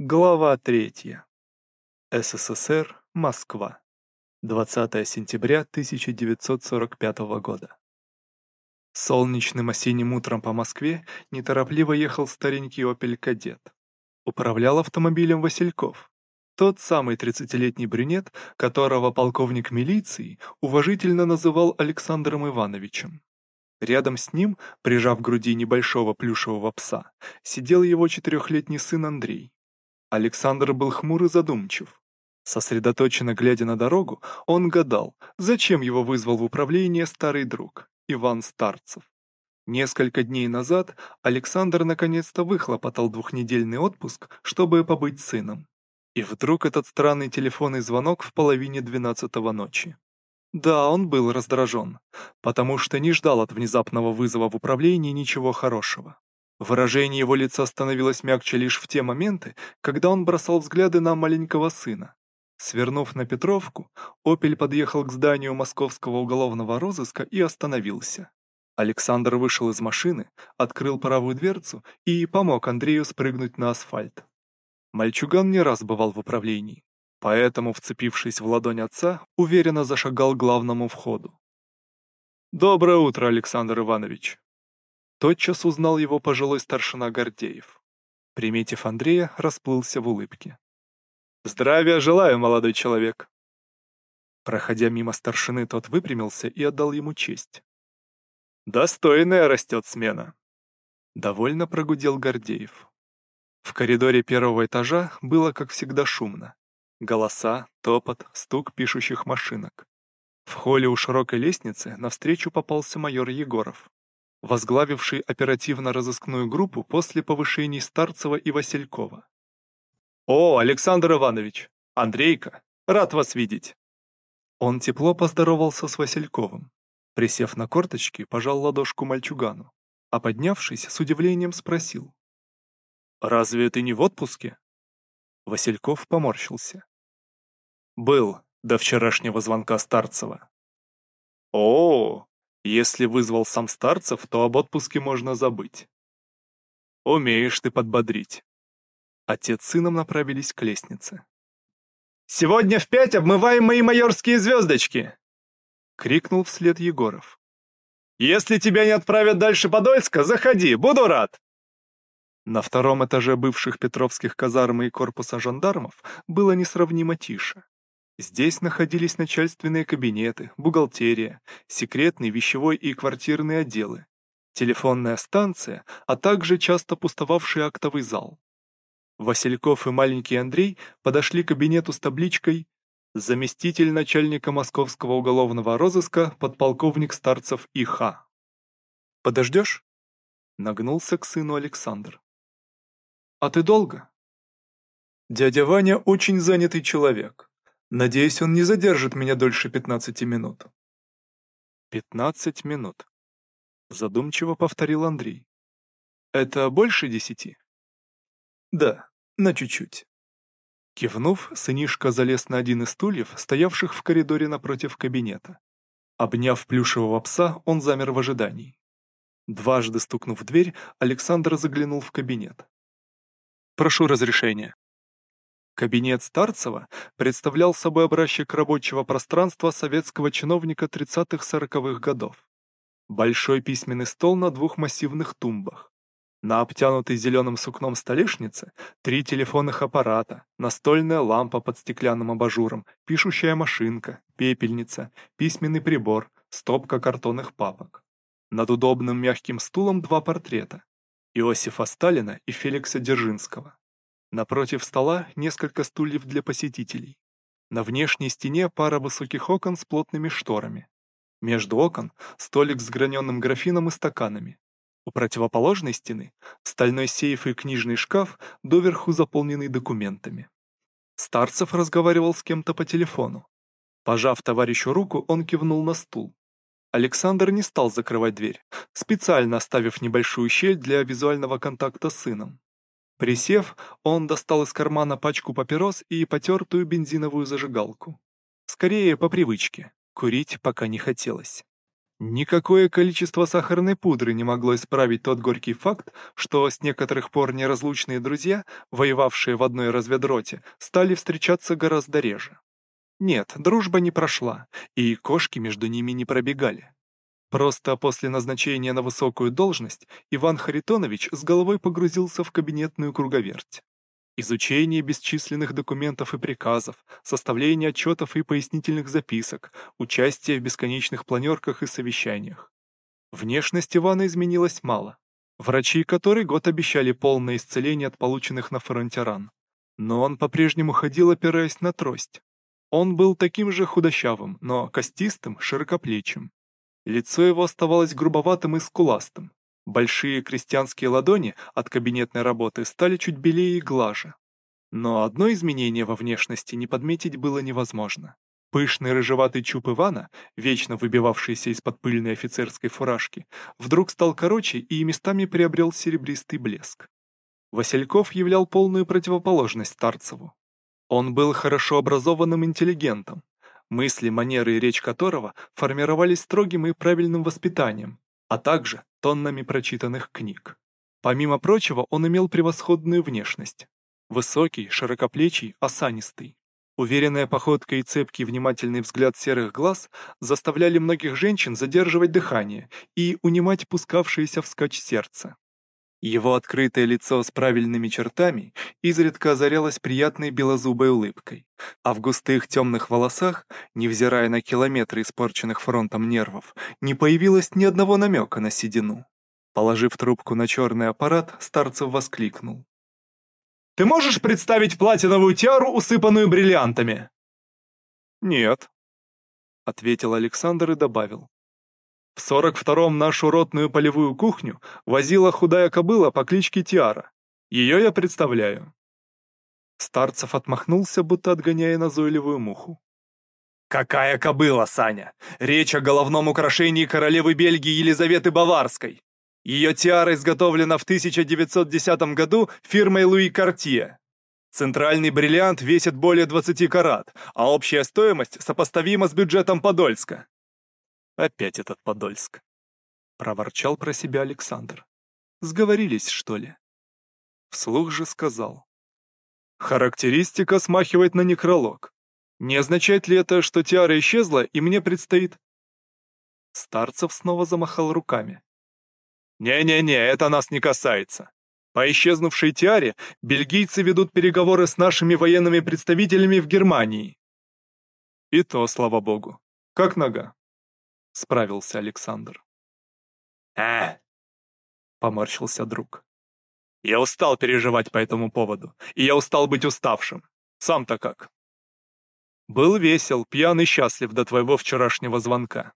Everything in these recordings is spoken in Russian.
Глава третья. СССР, Москва. 20 сентября 1945 года. Солнечным осенним утром по Москве неторопливо ехал старенький «Опель Кадет». Управлял автомобилем Васильков. Тот самый 30-летний брюнет, которого полковник милиции уважительно называл Александром Ивановичем. Рядом с ним, прижав к груди небольшого плюшевого пса, сидел его четырехлетний сын Андрей. Александр был хмур и задумчив. Сосредоточенно глядя на дорогу, он гадал, зачем его вызвал в управление старый друг, Иван Старцев. Несколько дней назад Александр наконец-то выхлопотал двухнедельный отпуск, чтобы побыть сыном. И вдруг этот странный телефонный звонок в половине двенадцатого ночи. Да, он был раздражен, потому что не ждал от внезапного вызова в управление ничего хорошего. Выражение его лица становилось мягче лишь в те моменты, когда он бросал взгляды на маленького сына. Свернув на Петровку, «Опель» подъехал к зданию московского уголовного розыска и остановился. Александр вышел из машины, открыл правую дверцу и помог Андрею спрыгнуть на асфальт. Мальчуган не раз бывал в управлении, поэтому, вцепившись в ладонь отца, уверенно зашагал к главному входу. «Доброе утро, Александр Иванович!» Тотчас узнал его пожилой старшина Гордеев. Приметив Андрея, расплылся в улыбке. «Здравия желаю, молодой человек!» Проходя мимо старшины, тот выпрямился и отдал ему честь. «Достойная растет смена!» Довольно прогудел Гордеев. В коридоре первого этажа было, как всегда, шумно. Голоса, топот, стук пишущих машинок. В холле у широкой лестницы навстречу попался майор Егоров возглавивший оперативно-розыскную группу после повышений Старцева и Василькова. «О, Александр Иванович! Андрейка! Рад вас видеть!» Он тепло поздоровался с Васильковым. Присев на корточки, пожал ладошку мальчугану, а поднявшись, с удивлением спросил. «Разве ты не в отпуске?» Васильков поморщился. «Был до вчерашнего звонка Старцева». «О, если вызвал сам Старцев, то об отпуске можно забыть. Умеешь ты подбодрить. Отец с сыном направились к лестнице. «Сегодня в пять обмываем мои майорские звездочки!» — крикнул вслед Егоров. «Если тебя не отправят дальше Подольска, заходи, буду рад!» На втором этаже бывших Петровских казарм и корпуса жандармов было несравнимо тише. Здесь находились начальственные кабинеты, бухгалтерия, секретный, вещевой и квартирные отделы, телефонная станция, а также часто пустовавший актовый зал. Васильков и маленький Андрей подошли к кабинету с табличкой «Заместитель начальника московского уголовного розыска подполковник Старцев И.Х.». «Подождешь?» — нагнулся к сыну Александр. «А ты долго?» «Дядя Ваня очень занятый человек», Надеюсь, он не задержит меня дольше пятнадцати минут. Пятнадцать минут. Задумчиво повторил Андрей. Это больше десяти? Да, на чуть-чуть. Кивнув, сынишка залез на один из стульев, стоявших в коридоре напротив кабинета. Обняв плюшевого пса, он замер в ожидании. Дважды стукнув в дверь, Александр заглянул в кабинет. «Прошу разрешения». Кабинет Старцева представлял собой образчик рабочего пространства советского чиновника 30-40-х годов. Большой письменный стол на двух массивных тумбах. На обтянутой зеленым сукном столешнице три телефонных аппарата, настольная лампа под стеклянным абажуром, пишущая машинка, пепельница, письменный прибор, стопка картонных папок. Над удобным мягким стулом два портрета – Иосифа Сталина и Феликса Дзержинского. Напротив стола несколько стульев для посетителей. На внешней стене пара высоких окон с плотными шторами. Между окон столик с граненым графином и стаканами. У противоположной стены стальной сейф и книжный шкаф, доверху заполненный документами. Старцев разговаривал с кем-то по телефону. Пожав товарищу руку, он кивнул на стул. Александр не стал закрывать дверь, специально оставив небольшую щель для визуального контакта с сыном. Присев, он достал из кармана пачку папирос и потертую бензиновую зажигалку. Скорее, по привычке. Курить пока не хотелось. Никакое количество сахарной пудры не могло исправить тот горький факт, что с некоторых пор неразлучные друзья, воевавшие в одной разведроте, стали встречаться гораздо реже. Нет, дружба не прошла, и кошки между ними не пробегали. Просто после назначения на высокую должность Иван Харитонович с головой погрузился в кабинетную круговерть. Изучение бесчисленных документов и приказов, составление отчетов и пояснительных записок, участие в бесконечных планерках и совещаниях. Внешность Ивана изменилась мало. Врачи который год обещали полное исцеление от полученных на фронте ран. Но он по-прежнему ходил, опираясь на трость. Он был таким же худощавым, но костистым, широкоплечим. Лицо его оставалось грубоватым и скуластым, Большие крестьянские ладони от кабинетной работы стали чуть белее и глаже. Но одно изменение во внешности не подметить было невозможно. Пышный рыжеватый чуб Ивана, вечно выбивавшийся из-под пыльной офицерской фуражки, вдруг стал короче и местами приобрел серебристый блеск. Васильков являл полную противоположность Старцеву. Он был хорошо образованным интеллигентом, мысли, манеры и речь которого формировались строгим и правильным воспитанием, а также тоннами прочитанных книг. Помимо прочего, он имел превосходную внешность. Высокий, широкоплечий, осанистый. Уверенная походка и цепкий внимательный взгляд серых глаз заставляли многих женщин задерживать дыхание и унимать пускавшееся вскачь сердце. Его открытое лицо с правильными чертами изредка озарялось приятной белозубой улыбкой, а в густых темных волосах, невзирая на километры испорченных фронтом нервов, не появилось ни одного намека на седину. Положив трубку на черный аппарат, Старцев воскликнул. «Ты можешь представить платиновую тиару, усыпанную бриллиантами?» «Нет», — ответил Александр и добавил. В сорок втором нашу ротную полевую кухню возила худая кобыла по кличке Тиара. Ее я представляю. Старцев отмахнулся, будто отгоняя назойливую муху. «Какая кобыла, Саня! Речь о головном украшении королевы Бельгии Елизаветы Баварской. Ее тиара изготовлена в 1910 году фирмой Луи Картье. Центральный бриллиант весит более 20 карат, а общая стоимость сопоставима с бюджетом Подольска. Опять этот Подольск. Проворчал про себя Александр. Сговорились, что ли? Вслух же сказал. Характеристика смахивает на некролог. Не означает ли это, что тиара исчезла, и мне предстоит... Старцев снова замахал руками. «Не-не-не, это нас не касается. По исчезнувшей тиаре бельгийцы ведут переговоры с нашими военными представителями в Германии». И то, слава богу. Как нога? — справился Александр. «А!» — поморщился друг. «Я устал переживать по этому поводу, и я устал быть уставшим. Сам-то как?» «Был весел, пьян и счастлив до твоего вчерашнего звонка».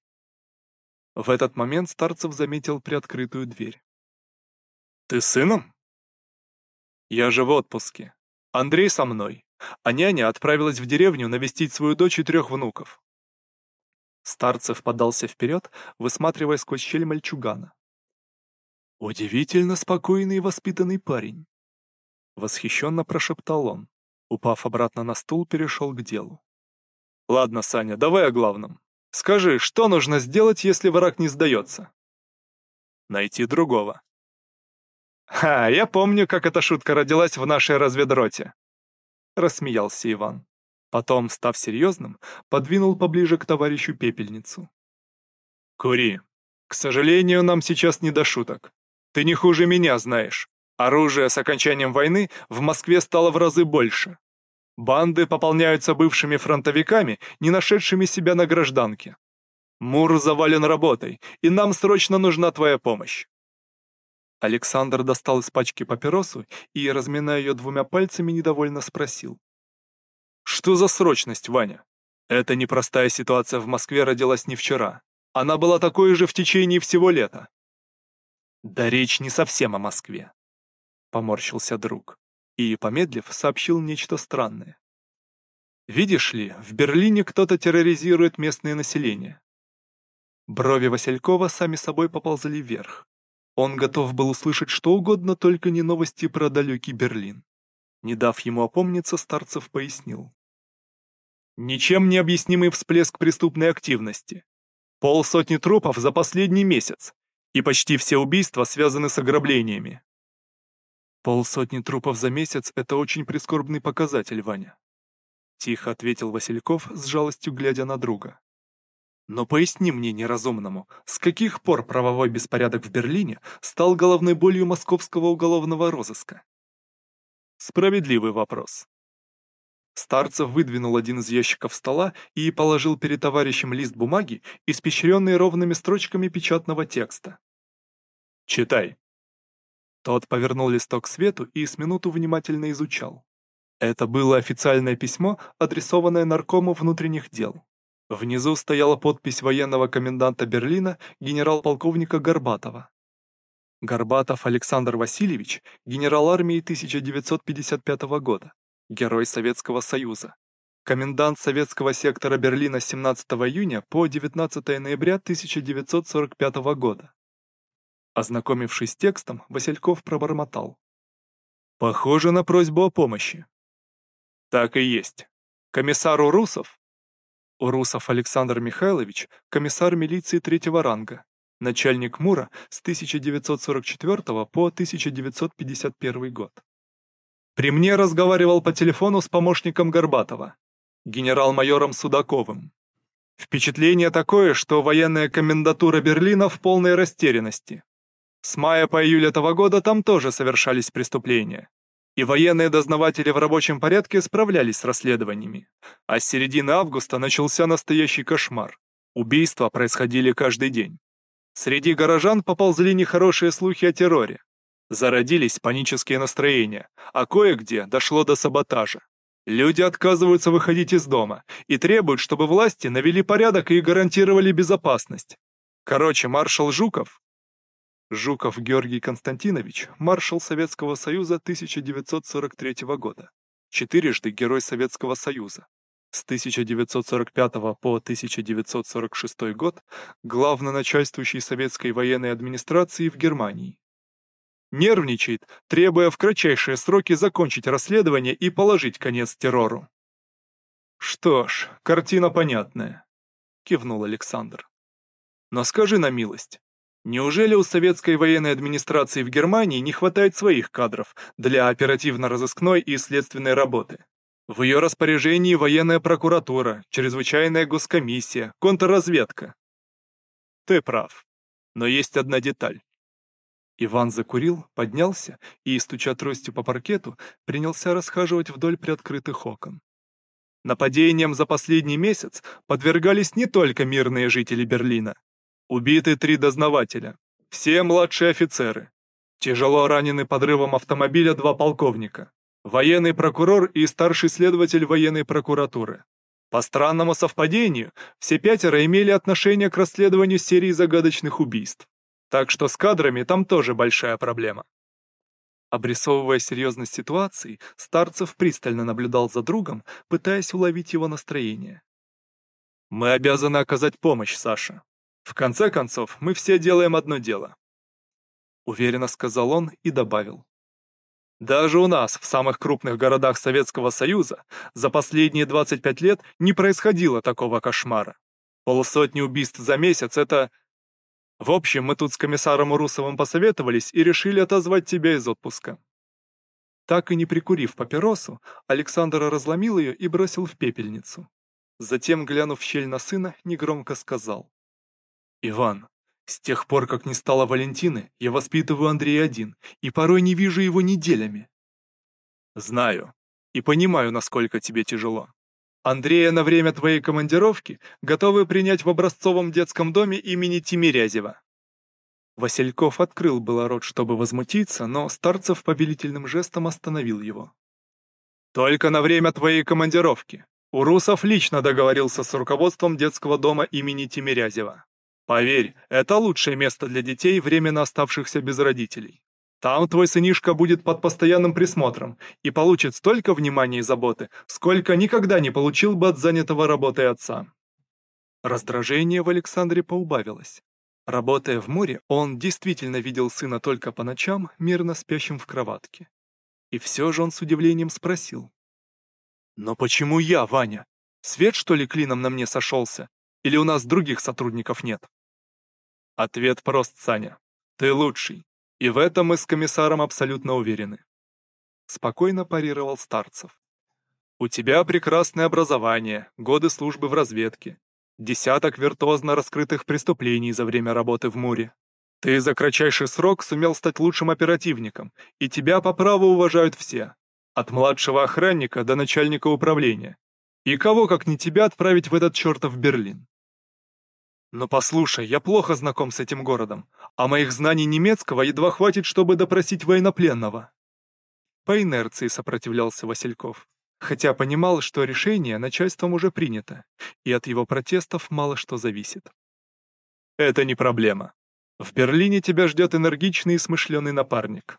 В этот момент Старцев заметил приоткрытую дверь. «Ты сыном?» «Я же в отпуске. Андрей со мной, а няня отправилась в деревню навестить свою дочь и трех внуков. Старцев подался вперед, высматривая сквозь щель мальчугана. «Удивительно спокойный и воспитанный парень!» Восхищенно прошептал он. Упав обратно на стул, перешел к делу. «Ладно, Саня, давай о главном. Скажи, что нужно сделать, если враг не сдается?» «Найти другого». «Ха, я помню, как эта шутка родилась в нашей разведроте», — рассмеялся Иван. Потом, став серьезным, подвинул поближе к товарищу пепельницу. «Кури. К сожалению, нам сейчас не до шуток. Ты не хуже меня знаешь. Оружие с окончанием войны в Москве стало в разы больше. Банды пополняются бывшими фронтовиками, не нашедшими себя на гражданке. Мур завален работой, и нам срочно нужна твоя помощь». Александр достал из пачки папиросу и, разминая ее двумя пальцами, недовольно спросил. Что за срочность, Ваня? Эта непростая ситуация в Москве родилась не вчера. Она была такой же в течение всего лета. Да речь не совсем о Москве. Поморщился друг. И, помедлив, сообщил нечто странное. Видишь ли, в Берлине кто-то терроризирует местное население. Брови Василькова сами собой поползли вверх. Он готов был услышать что угодно, только не новости про далекий Берлин. Не дав ему опомниться, Старцев пояснил. Ничем не объяснимый всплеск преступной активности. Полсотни трупов за последний месяц, и почти все убийства связаны с ограблениями. Полсотни трупов за месяц — это очень прискорбный показатель, Ваня. Тихо ответил Васильков, с жалостью глядя на друга. Но поясни мне неразумному, с каких пор правовой беспорядок в Берлине стал головной болью московского уголовного розыска? Справедливый вопрос. Старцев выдвинул один из ящиков стола и положил перед товарищем лист бумаги, испещренный ровными строчками печатного текста. «Читай». Тот повернул листок к свету и с минуту внимательно изучал. Это было официальное письмо, адресованное наркому внутренних дел. Внизу стояла подпись военного коменданта Берлина генерал-полковника Горбатова. Горбатов Александр Васильевич, генерал армии 1955 года, Герой Советского Союза. Комендант Советского сектора Берлина 17 июня по 19 ноября 1945 года. Ознакомившись текстом, Васильков пробормотал. Похоже на просьбу о помощи. Так и есть. Комиссар Урусов? Урусов Александр Михайлович, комиссар милиции третьего ранга, начальник МУРа с 1944 по 1951 год. При мне разговаривал по телефону с помощником Горбатова, генерал-майором Судаковым. Впечатление такое, что военная комендатура Берлина в полной растерянности. С мая по июль этого года там тоже совершались преступления. И военные дознаватели в рабочем порядке справлялись с расследованиями. А с середины августа начался настоящий кошмар. Убийства происходили каждый день. Среди горожан поползли нехорошие слухи о терроре. Зародились панические настроения, а кое-где дошло до саботажа. Люди отказываются выходить из дома и требуют, чтобы власти навели порядок и гарантировали безопасность. Короче, маршал Жуков... Жуков Георгий Константинович, маршал Советского Союза 1943 года. Четырежды Герой Советского Союза. С 1945 по 1946 год главноначальствующий советской военной администрации в Германии. Нервничает, требуя в кратчайшие сроки закончить расследование и положить конец террору. «Что ж, картина понятная», — кивнул Александр. «Но скажи на милость, неужели у советской военной администрации в Германии не хватает своих кадров для оперативно-розыскной и следственной работы? В ее распоряжении военная прокуратура, чрезвычайная госкомиссия, контрразведка». Ты прав, но есть одна деталь. Иван закурил, поднялся и, стуча тростью по паркету, принялся расхаживать вдоль приоткрытых окон. Нападениям за последний месяц подвергались не только мирные жители Берлина. Убиты три дознавателя, все младшие офицеры. Тяжело ранены подрывом автомобиля два полковника, военный прокурор и старший следователь военной прокуратуры. По странному совпадению, все пятеро имели отношение к расследованию серии загадочных убийств. Так что с кадрами там тоже большая проблема. Обрисовывая серьезность ситуации, Старцев пристально наблюдал за другом, пытаясь уловить его настроение. «Мы обязаны оказать помощь, Саша. В конце концов, мы все делаем одно дело». Уверенно сказал он и добавил. Даже у нас, в самых крупных городах Советского Союза, за последние 25 лет не происходило такого кошмара. Полсотни убийств за месяц — это в общем, мы тут с комиссаром Урусовым посоветовались и решили отозвать тебя из отпуска». Так и не прикурив папиросу, Александр разломил ее и бросил в пепельницу. Затем, глянув в щель на сына, негромко сказал. «Иван, с тех пор, как не стало Валентины, я воспитываю Андрея один, и порой не вижу его неделями». «Знаю, и понимаю, насколько тебе тяжело. Андрея на время твоей командировки готовы принять в образцовом детском доме имени Тимирязева». Васильков открыл было рот, чтобы возмутиться, но Старцев повелительным жестом остановил его. «Только на время твоей командировки. Урусов лично договорился с руководством детского дома имени Тимирязева. Поверь, это лучшее место для детей, временно оставшихся без родителей. Там твой сынишка будет под постоянным присмотром и получит столько внимания и заботы, сколько никогда не получил бы от занятого работой отца. Раздражение в Александре поубавилось. Работая в море, он действительно видел сына только по ночам, мирно спящим в кроватке. И все же он с удивлением спросил. «Но почему я, Ваня? Свет, что ли, клином на мне сошелся? Или у нас других сотрудников нет? Ответ прост, Саня. Ты лучший. И в этом мы с комиссаром абсолютно уверены. Спокойно парировал Старцев. У тебя прекрасное образование, годы службы в разведке, десяток виртуозно раскрытых преступлений за время работы в Муре. Ты за кратчайший срок сумел стать лучшим оперативником, и тебя по праву уважают все, от младшего охранника до начальника управления. И кого, как не тебя, отправить в этот чертов Берлин? Но послушай, я плохо знаком с этим городом, а моих знаний немецкого едва хватит, чтобы допросить военнопленного. По инерции сопротивлялся Васильков, хотя понимал, что решение начальством уже принято, и от его протестов мало что зависит. Это не проблема. В Берлине тебя ждет энергичный и смышленый напарник.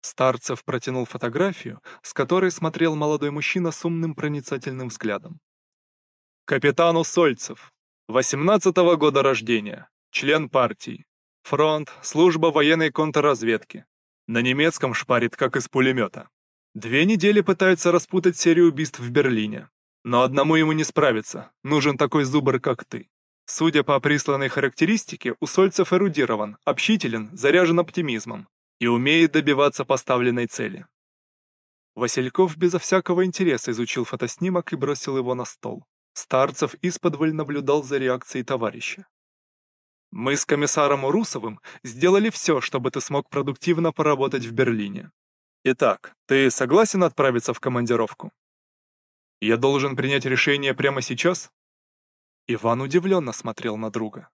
Старцев протянул фотографию, с которой смотрел молодой мужчина с умным проницательным взглядом. «Капитан Усольцев, 18-го года рождения, член партии, фронт, служба военной контрразведки. На немецком шпарит, как из пулемета. Две недели пытается распутать серию убийств в Берлине. Но одному ему не справиться, нужен такой зубр, как ты. Судя по присланной характеристике, Усольцев эрудирован, общителен, заряжен оптимизмом и умеет добиваться поставленной цели. Васильков безо всякого интереса изучил фотоснимок и бросил его на стол. Старцев исподволь наблюдал за реакцией товарища. «Мы с комиссаром Урусовым сделали все, чтобы ты смог продуктивно поработать в Берлине. Итак, ты согласен отправиться в командировку? Я должен принять решение прямо сейчас?» Иван удивленно смотрел на друга.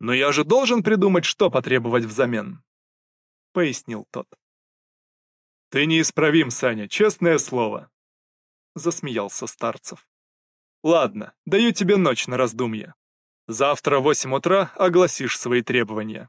«Но я же должен придумать, что потребовать взамен», — пояснил тот. «Ты неисправим, Саня, честное слово», — засмеялся Старцев. Ладно, даю тебе ночь на раздумье. Завтра в восемь утра огласишь свои требования.